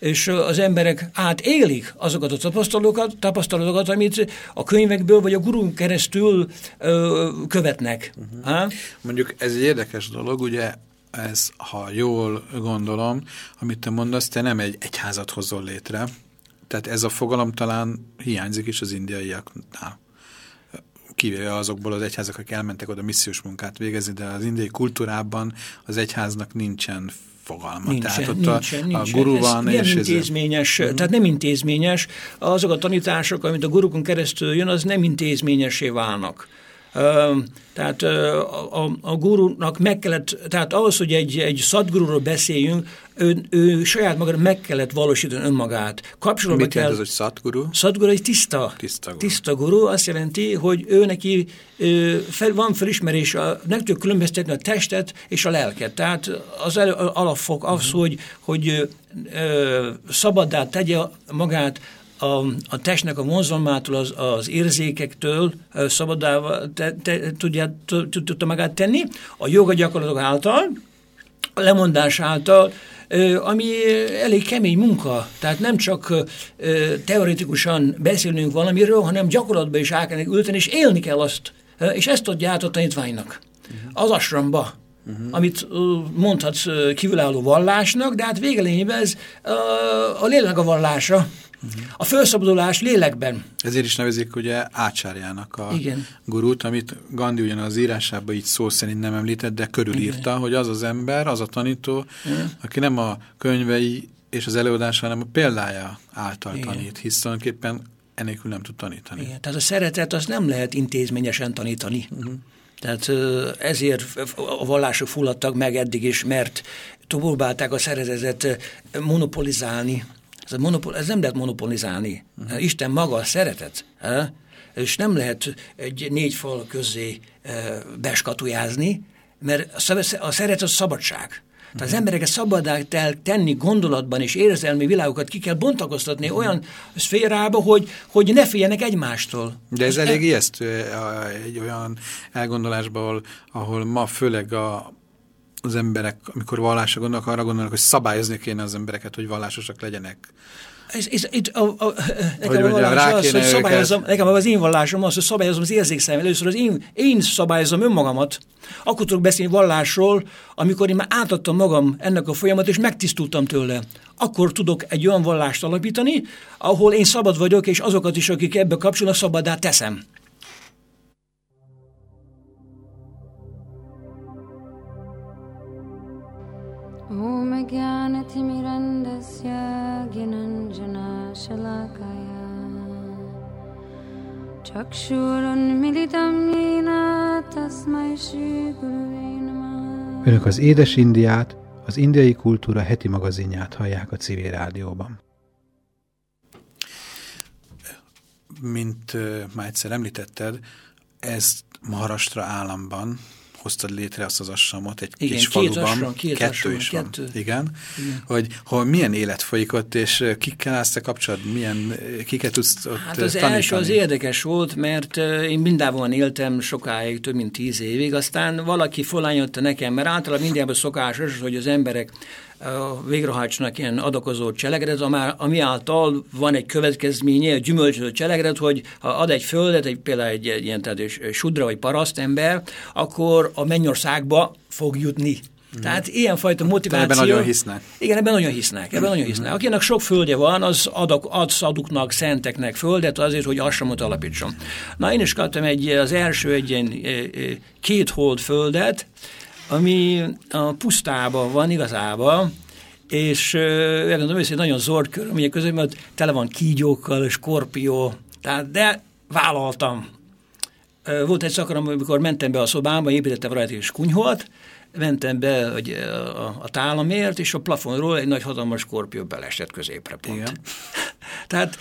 És az emberek átélik azokat a tapasztalatokat, tapasztalatokat, amit a könyvekből vagy a gurunk keresztül ö, követnek. Uh-huh. Ha? Mondjuk ez egy érdekes dolog, ugye ez, ha jól gondolom, amit te mondasz, te nem egy egyházat hozol létre, tehát ez a fogalom talán hiányzik is az indiaiaknál. Kivéve azokból az egyházak, akik elmentek oda missziós munkát végezni, de az indiai kultúrában az egyháznak nincsen fogalma. Nincsen, tehát ott nincsen, a, nincsen. a guru van, Ez és nem intézményes, ez... tehát nem intézményes. Azok a tanítások, amit a gurukon keresztül jön, az nem intézményesé válnak. Tehát a, a, a gurunak meg kellett, tehát ahhoz, hogy egy, egy szadgururól beszéljünk, ő, ő saját magára meg kellett valósítani önmagát. Kapcsolatban Mit kell... jelent ez, hogy szadguru? Szadguru egy tiszta, tiszta, guru. tiszta guru. Azt jelenti, hogy ő neki fel, van felismerés, a, meg tudja különböztetni a testet és a lelket. Tehát az el, alapfok az, uh mhm. -huh. hogy, hogy ö, szabaddá tegye magát a, a testnek a vonzalmától, az, az érzékektől szabadá te, te, tudja, tudta magát tenni, a joga gyakorlatok által, a lemondás által, ami elég kemény munka, tehát nem csak teoretikusan beszélünk valamiről, hanem gyakorlatban is el kell ülteni, és élni kell azt, és ezt adja át a tanítványnak. Uh-huh. Az asramba, uh-huh. amit mondhatsz kívülálló vallásnak, de hát végelényében ez a lélek a vallása, A felszabadulás lélekben. Ezért is nevezik ugye ácsárjának a Igen. gurút, amit Gandhi ugyan az írásában így szó szerint nem említett, de körülírta, hogy az az ember, az a tanító, aki nem a könyvei és az előadása, hanem a példája által Igen. tanít, hisz tulajdonképpen enélkül nem tud tanítani. Igen, tehát a szeretet az nem lehet intézményesen tanítani. Uh-huh. Tehát ezért a vallások fulladtak meg eddig is, mert próbálták a szeretetet monopolizálni. Ez, a monopol, ez nem lehet monopolizálni. Uh-huh. Isten maga a szeretet. És nem lehet egy négy fal közé eh, beskatujázni, mert a a szeretet az szabadság. Tehát az embereket szabadá kell tenni gondolatban és érzelmi világokat ki kell bontakoztatni olyan szférába, hogy, hogy ne féljenek egymástól. De ez elég ijesztő a- egy olyan elgondolásban, ahol, ahol ma főleg a, az emberek, amikor vallásra gondolnak, arra gondolnak, hogy szabályozni kéne az embereket, hogy vallásosak legyenek. Ez, ez, itt a, a, nekem Hogy a vallás az, hogy szabályozom, nekem az én vallásom az, hogy szabályozom az érzékszem. Először az én, én szabályozom önmagamat. Akkor tudok beszélni vallásról, amikor én már átadtam magam ennek a folyamat, és megtisztultam tőle. Akkor tudok egy olyan vallást alapítani, ahol én szabad vagyok, és azokat is, akik ebbe kapcsolnak, szabaddá teszem. ॐ ज्ञानतिमिरन्दस्य ज्ञानञ्जनाशलाकया चक्षुरुन्मिलितं येन तस्मै श्रीगुरुवे नमः Önök az Édes Indiát, az indiai kultúra heti magazinját hallják a civil rádióban. Mint uh, már egyszer említetted, ez Maharashtra államban hoztad létre azt az assamot egy Igen, kis két faluban. ashram, két kettő ashram, is van. kettő. Igen. Igen. Hogy hol milyen élet folyik ott, és kikkel állsz te kapcsolatban, milyen, kiket tudsz ott Hát az tanítani? első az érdekes volt, mert én mindában éltem sokáig, több mint tíz évig, aztán valaki felányotta nekem, mert általában mindenben szokásos, hogy az emberek végrehajtsanak ilyen adakozó cselekedet, ami által van egy következménye, egy gyümölcsöző cselekedet, hogy ha ad egy földet, egy, például egy, egy ilyen tehát egy sudra vagy parasztember, akkor a mennyországba fog jutni. Tehát ilyenfajta motiváció. Mhm. Ebben nagyon hisznek. Igen, ebben nagyon hisznek. Ebben nagyon hisznek. Akinek sok földje van, az adok, ad szaduknak, szenteknek földet azért, hogy asramot alapítson. Na, én is kaptam egy, az első egy ilyen eh, eh, két hold földet, ami a pusztában van igazából, és megmondom őszintén, nagyon zord körülmények között, mert tele van kígyókkal, skorpió, tehát, de vállaltam. Volt egy szakarom, amikor mentem be a szobámba, építettem rajta és kunyholt, mentem be hogy a, a tálamért, és a plafonról egy nagy hatalmas skorpió belesett középre pont. Igen. tehát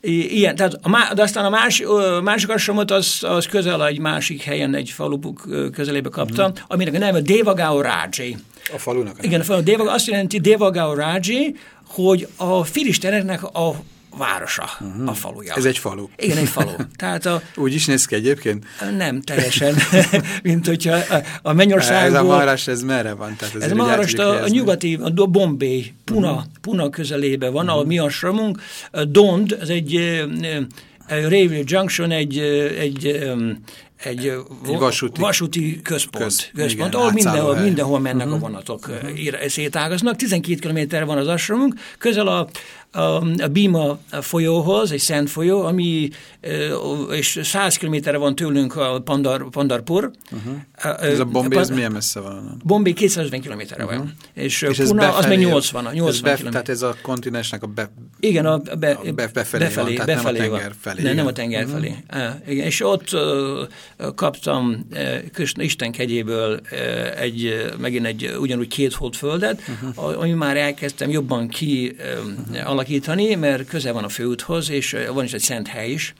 ilyen, tehát a, de aztán a más, másik asramot az, az közel egy másik helyen, egy falubuk közelébe kaptam, Mhm. aminek a neve Devagao Raji. A falunak? Igen, a falu Deva, azt jelenti Devagao Raji, hogy a filisteneknek a városa, a faluja. Ez egy falu. Igen, egy falu. Tehát a, Úgy is néz ki egyébként? nem teljesen, mint hogyha a- a Ez a Mennyországból... Maharashtra, ez merre van? Tehát Ez a Maharashtra tudjuk a helyezni. nyugati, a Bombay, Puna, uh-huh. Puna közelébe van, uh-huh. mi a sramunk. A Dond, ez egy Railway Junction, egy, egy, egy, vo- vasúti- vasúti központ, Köz- központ igen, ahol mindenhol, mindenhol mennek uh-huh. a vonatok, uh-huh. szétágaznak. 12 kilométerre van az asramunk, közel a, a, Bima folyóhoz, egy szent folyó, ami, és 100 kilométerre van tőlünk a Pandar, Pandarpur. Uh-huh. Ez a Bombay, ez milyen messze van? Bombay 250 kilométerre uh-huh. van, és, és Puna az meg befelé- 80, a 80 ez. Tehát ez a kontinensnek a be, Igen, a, be, a be- befelé van, befelé, tehát nem a befelé tenger van. felé, Nem, nem a tenger Mhm. felé. Uh, igen, és ott uh, kaptam uh, Isten kegyéből uh, egy, megint egy ugyanúgy két hold földet, uh-huh. ami már elkezdtem jobban ki uh, alakítani, mert közel van a főúthoz, és uh, van is egy szent hely is.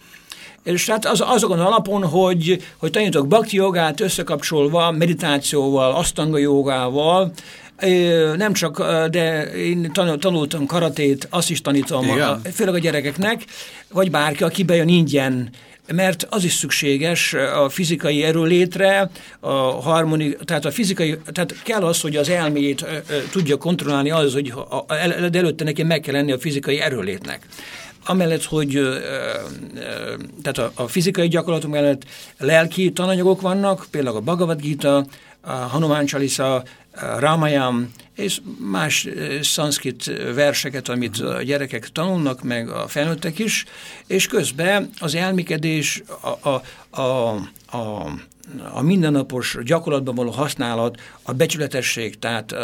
És tehát az, azokon az alapon, hogy, hogy tanítok bhakti jogát összekapcsolva meditációval, asztanga jogával, Ö, nem csak, ö, de én tanul- tanultam karatét, azt is tanítom, Igen? a, főleg a gyerekeknek, vagy bárki, aki bejön ingyen, mert az is szükséges a fizikai erőlétre, a harmoni, tehát a fizikai, tehát kell az, hogy az ö, tudja kontrollálni az, hogy a, el- előtte neki meg kell lenni a fizikai erőlétnek. amellett, hogy tehát a, a fizikai gyakorlatok mellett lelki tananyagok vannak, például a Bhagavad Gita, a Hanuman Chalisa, Ramayam, és más szanszkrit verseket, amit a gyerekek tanulnak, meg a felnőttek is, és közben az elmikedés, a, a, a, a a mindennapos gyakorlatban való használat, a becsületesség, tehát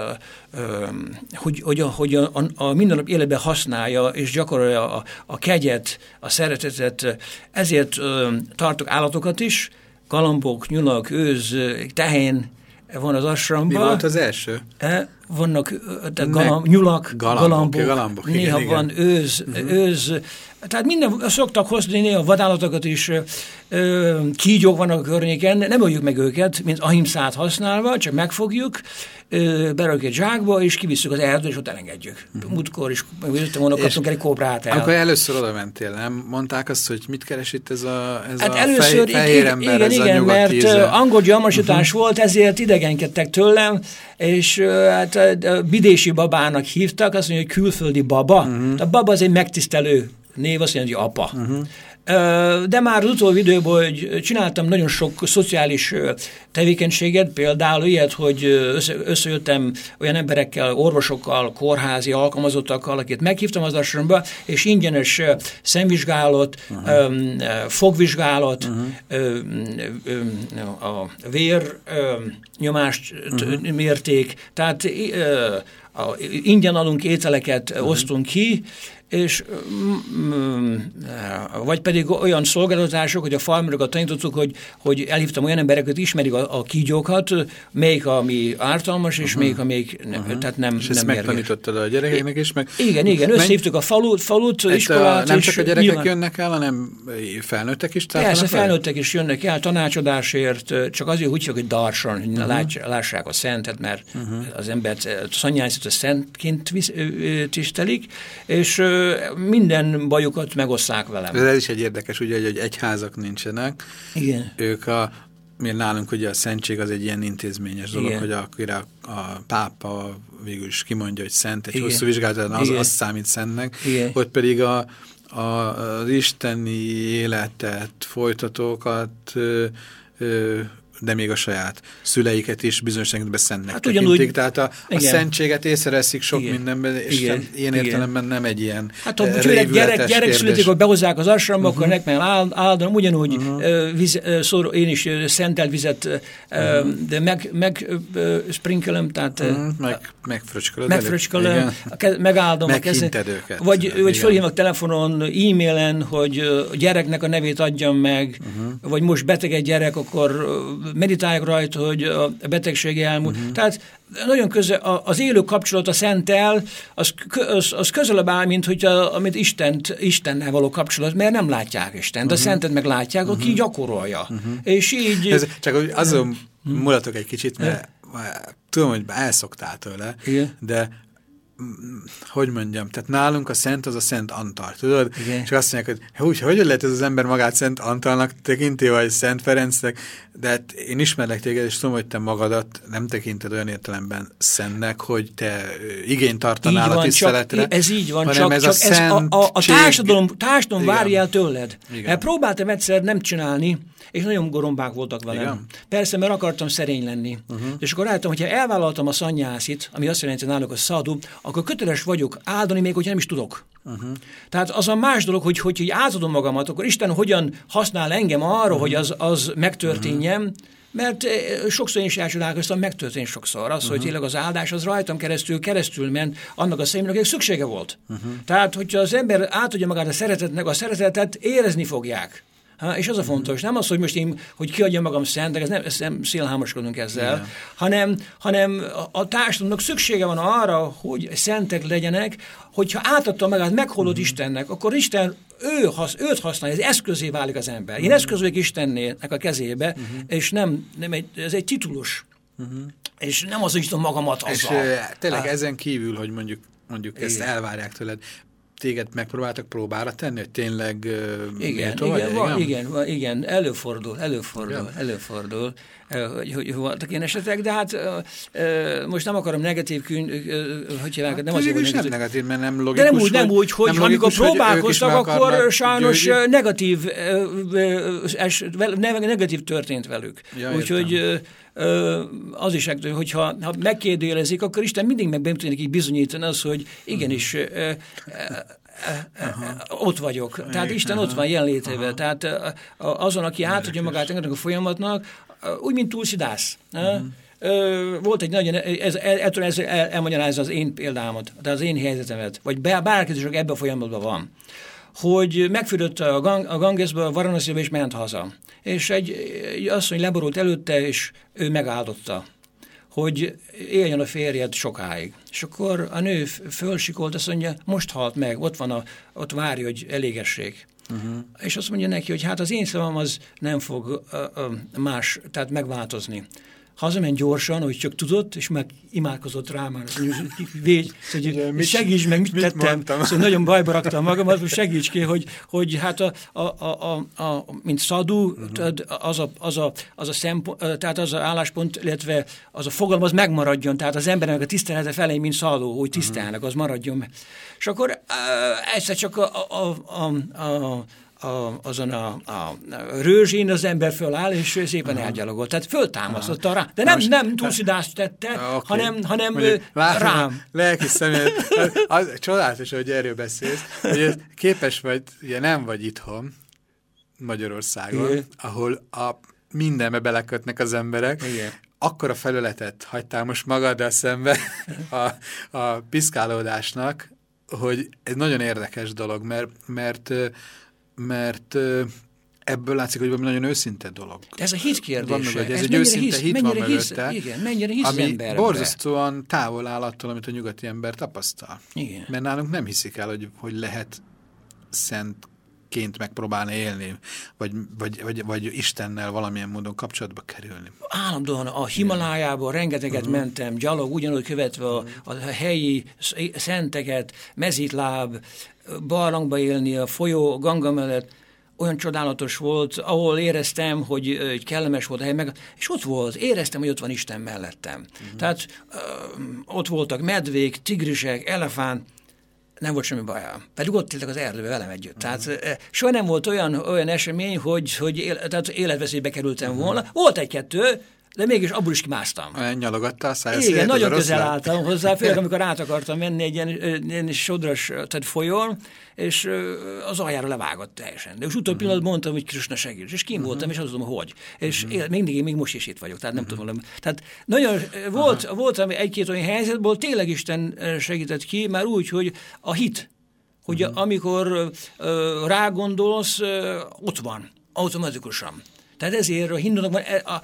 hogy, hogy, a, hogy a, a mindennap életben használja és gyakorolja a, a kegyet, a szeretetet. Ezért tartok állatokat is, galambok, nyulak, őz, tehén, van az asramban. Mi volt az első? E, vannak tehát galamb, nyulak, galambok, galambok, galambok néha igen, van igen. őz, uh-huh. őz, tehát minden, szoktak hozni néha vadállatokat is, ö, kígyók vannak a környéken, nem öljük meg őket, mint ahimszát használva, csak megfogjuk, berakjuk egy zsákba, és kivisszük az erdő, és ott elengedjük. Uh-huh. Múltkor is, jöttem volna, kaptunk egy kóbrát el. Amikor először oda mentél, nem mondták azt, hogy mit keres itt ez a, ez hát a először, fej, fehér ember, igen, ez igen, a mert íze. angol gyalmasítás uh-huh. volt, ezért idegenkedtek tőlem, és hát a bidési babának hívtak, azt mondja, hogy külföldi baba. Uh-huh. A baba az egy megtisztelő név, azt mondja, hogy apa. Uh-huh. De már az utóbbi időben, hogy csináltam nagyon sok szociális tevékenységet, például ilyet, hogy összejöttem olyan emberekkel, orvosokkal, kórházi alkalmazottakkal, akit meghívtam az asramba, és ingyenes szemvizsgálat, uh-huh. fogvizsgálat, uh-huh. a vér nyomást uh-huh. mérték, tehát ingyen adunk ételeket, uh-huh. osztunk ki, és vagy pedig olyan szolgáltatások, hogy a farmerokat tanítottuk, hogy, hogy elhívtam olyan embereket, ismerik a, a kígyókat, melyik ami ártalmas, és uh-huh. melyik, amelyik uh-huh. tehát nem És ezt nem megtanítottad a gyerekeknek is? Meg igen, igen, összehívtuk a falut, falut iskolát. A, nem csak a gyerekek nyilván, jönnek el, hanem felnőttek is? Persze, felnőttek is jönnek el tanácsadásért, csak azért úgy hogy darson, hogy uh-huh. lássák a szentet, mert uh-huh. az embert szanyászat a szentként tisztelik, és minden bajukat megosszák velem. Ez is egy érdekes, ugye, hogy egyházak nincsenek. Igen. Ők a, mi nálunk ugye a szentség az egy ilyen intézményes dolog, Igen. hogy akire a, a pápa végül is kimondja, hogy szent, egy Igen. hosszú vizsgálatban az, az számít szentnek. Igen. Ott pedig a, a, az isteni életet, folytatókat ö, ö, de még a saját szüleiket is bizonyos tekintetben szentnek Hát tekintik. ugyanúgy- Tehát a, a igen. szentséget észreveszik sok Igen. mindenben, és Igen. ilyen Igen. értelemben nem egy ilyen Hát ha eh, gyerek, gyerek, születik, hogy behozzák az asramba, uh-huh. akkor nekem áld, áldanom, ugyanúgy uh-huh. víz, ö, szor, én is szentelt vizet, uh-huh. de meg, meg sprinkelem, tehát uh-huh. Mhm, meg, megfröcskölöm, kez, megáldom a kezet. őket. Vagy, vagy fölhívnak telefonon, e-mailen, hogy a gyereknek a nevét adjam meg, uh-huh. vagy most beteg egy gyerek, akkor ö, meditáljak rajta, hogy a betegsége elmúlt. Uh-huh. Tehát nagyon közel, az élő kapcsolat a szentel, az, az, az közelebb áll, mint hogy a, amit Istent, Istennel való kapcsolat, mert nem látják Istent, uh-huh. a szentet meg látják, uh-huh. aki gyakorolja. Uh-huh. És így... Ez, csak azon mulatok egy kicsit, mert tudom, hogy elszoktál tőle, Igen. de hogy mondjam, tehát nálunk a szent az a Szent Antal, tudod? Igen. És azt mondják, hogy hogy, hogy lehet ez az ember magát Szent Antalnak tekinti, vagy Szent Ferencnek, de hát én ismerlek téged, és tudom, hogy te magadat nem tekinted olyan értelemben szentnek, hogy te igényt tartanál Így a tiszteletre, csak, ez így van, csak, ez csak a ez a, a, a szentség- társadalom, társadalom Igen. várja el tőled. Igen. Igen. Próbáltam egyszer nem csinálni, és nagyon gorombák voltak velem. Igen? Persze, mert akartam szerény lenni. Uh-huh. És akkor rájöttem, hogyha elvállaltam a szanyászit, ami azt jelenti hogy náluk a szadú, akkor köteles vagyok áldani, még hogyha nem is tudok. Uh-huh. Tehát az a más dolog, hogy, hogy így átadom magamat, akkor Isten hogyan használ engem arra, uh-huh. hogy az, az megtörténjen, uh-huh. Mert eh, sokszor én is elcsodálkoztam, megtörtént sokszor az, uh-huh. hogy tényleg az áldás az rajtam keresztül, keresztül ment annak a személynek, akinek szüksége volt. Uh-huh. Tehát, hogyha az ember átadja magát a szeretetnek, a szeretetet érezni fogják. Ha, és az a fontos, nem az, hogy most én, hogy kiadjam magam szentnek, ez nem, ez nem szélhámoskodunk ezzel, Igen. hanem, hanem a, társadalomnak szüksége van arra, hogy szentek legyenek, hogyha átadta magát megholott Istennek, akkor Isten ő, hasz, őt használja, ez eszközé válik az ember. Én eszköz vagyok Istennek a kezébe, és nem, nem egy, ez egy titulus. És nem azonosítom magamat És azzal. ö, tényleg Hát. ezen kívül, hogy mondjuk, mondjuk ezt elvárják tőled, téged megpróbáltak próbára tenni, hogy tényleg igen, igen, vagy, van, igen, van, igen, előfordul, előfordul, ja. előfordul, hogy, hogy voltak ilyen esetek, de hát most nem akarom negatív kün, hogy hívják, hát, nem azért, hogy negatív, negatív, mert nem logikus. De nem úgy, nem úgy, hogy nem amikor próbálkoztak, akkor sajnos győzni. negatív, negatív történt velük. Ja, Úgyhogy az is, hogyha ha megkérdőjelezik, akkor Isten mindig meg tudja bizonyítani az, hogy igenis Aha. ott vagyok. Tehát Isten Aha. ott van jelenlétével. Tehát azon, aki átadja magát ennek a folyamatnak, úgy, mint túlszidász. Uh-huh. Volt egy nagyon, ez, ettől ez elmagyarázza az én példámat, de az én helyzetemet, vagy bárki is ebben a folyamatban van hogy megfürödt a, gang, a Gangesbe, a Varanasiba, és ment haza. És egy, egy asszony leborult előtte, és ő megáldotta hogy éljen a férjed sokáig. És akkor a nő fölsikolt, azt mondja, most halt meg, ott van, a, ott várja, hogy elégessék. Uh-huh. És azt mondja neki, hogy hát az én szavam az nem fog uh, más, tehát megváltozni hazament gyorsan, hogy csak tudott, és meg imádkozott rá már, végy, hogy mit, segíts meg, mit, mit tettem. Mondtam? Szóval nagyon bajba raktam magam, hogy segíts ki, hogy, hogy hát a, a, a, a, a mint szadú, uh-huh. az, a, az, a, az a szempont, tehát az a álláspont, illetve az a fogalom, az megmaradjon, tehát az embernek a tisztelete felé, mint szadó, hogy tisztelnek, az maradjon. És akkor uh, egyszer csak a, a, a, a a, azon a, a rőzsén az ember föláll, és szépen uh-huh. elgyalogolt. Tehát föltámasztotta rá. De nem, Most, nem túlszidást tette, okay. hanem, hanem Mondjuk, rám. Lelki személy, az, csodálatos, hogy erről beszélsz, hogy képes vagy, ugye nem vagy itthon, Magyarországon, Igen. ahol a mindenbe belekötnek az emberek, Igen. akkor a felületet hagytál most magaddal szembe a, a piszkálódásnak, hogy ez nagyon érdekes dolog, mert, mert mert ebből látszik, hogy valami nagyon őszinte dolog. De ez a hit kérdése. Van, ez, ez egy őszinte hisz, hit van mögötte, hisz, igen, mennyire hisz ami emberbe. borzasztóan távol áll attól, amit a nyugati ember tapasztal. Igen. Mert nálunk nem hiszik el, hogy, hogy lehet szent ként megpróbálni élni, vagy, vagy, vagy, vagy Istennel valamilyen módon kapcsolatba kerülni. Állandóan a Himalájában rengeteget uh-huh. mentem, gyalog, ugyanúgy követve a, a helyi szenteket, mezitláb, barlangba élni, a folyó, a ganga mellett, olyan csodálatos volt, ahol éreztem, hogy, hogy kellemes volt a hely, meg, és ott volt, éreztem, hogy ott van Isten mellettem. Uh-huh. Tehát ö, ott voltak medvék, tigrisek, elefánt, nem volt semmi bajám. Pedig ott éltek az erdőbe velem együtt. Uh-huh. Tehát soha nem volt olyan, olyan esemény, hogy, hogy él, tehát életveszélybe kerültem uh-huh. volna. Volt egy-kettő, de mégis abból is kimásztam. Nyalogatta a száj Igen, nagyon közel álltam hozzá, főleg amikor át akartam menni egy ilyen, ilyen sodras tehát folyón, és az aljára levágott teljesen. De most utóbbi uh-huh. pillanatban mondtam, hogy Krisna segíts, és kim uh-huh. voltam, és azt tudom, hogy. És uh-huh. mindig, én még most is itt vagyok, tehát nem uh-huh. tudom. Tehát nagyon volt, uh-huh. volt egy-két olyan helyzetból, tényleg Isten segített ki, már úgy, hogy a hit, hogy uh-huh. amikor uh, rágondolsz, uh, ott van, automatikusan. Tehát ezért a hindonokban e,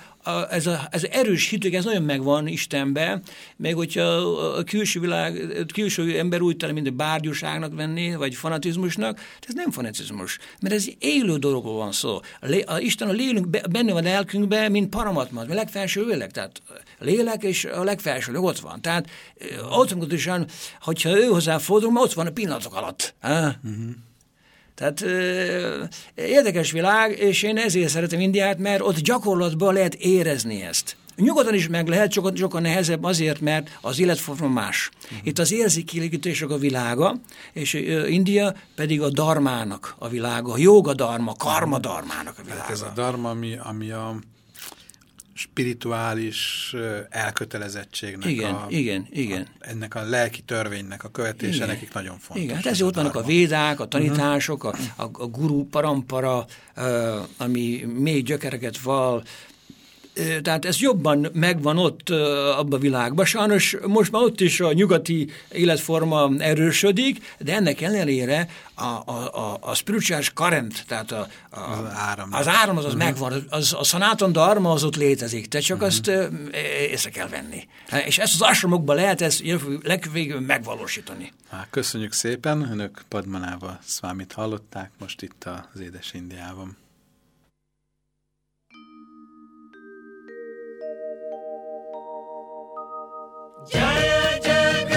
ez, a, ez erős hitük, ez nagyon megvan Istenbe, meg hogyha a külső világ, a külső ember úgy talán, mint a bárgyúságnak venni, vagy fanatizmusnak, ez nem fanatizmus, mert ez élő dologról van szó. A, Isten a lélünk benne van a lelkünkben, mint paramatmat, a legfelső lélek, tehát a lélek és a legfelső lélek ott van. Tehát automatikusan, hogyha ő hozzá fordul, ott van a pillanatok alatt. Uh-huh. Tehát érdekes világ, és én ezért szeretem Indiát, mert ott gyakorlatban lehet érezni ezt. Nyugodtan is meg lehet, csak sokkal nehezebb azért, mert az életforma más. Uh-huh. Itt az érzékkielégítések a világa, és uh, India pedig a darmának a világa, a joga darma, karma darmának a világa. Hát ez a darma, ami, ami a spirituális elkötelezettségnek, igen, a, igen, igen. A, ennek a lelki törvénynek a követése igen. nekik nagyon fontos. Igen, hát ez ott vannak a védák, a tanítások, a, a, a guru parampara, ami még gyökereket val, tehát ez jobban megvan ott abban a világban. Sajnos most már ott is a nyugati életforma erősödik, de ennek ellenére a, a, a, a spirituális current, tehát a, a, az áram, az, áram az, az uh-huh. megvan, az, a szanáton dharma az ott létezik, te csak uh-huh. azt észre kell venni. És ezt az asramokban lehet ezt legvégül megvalósítani. Há, köszönjük szépen, önök Padmanával Szvámit hallották most itt az Édes Indiában. जय जगदीश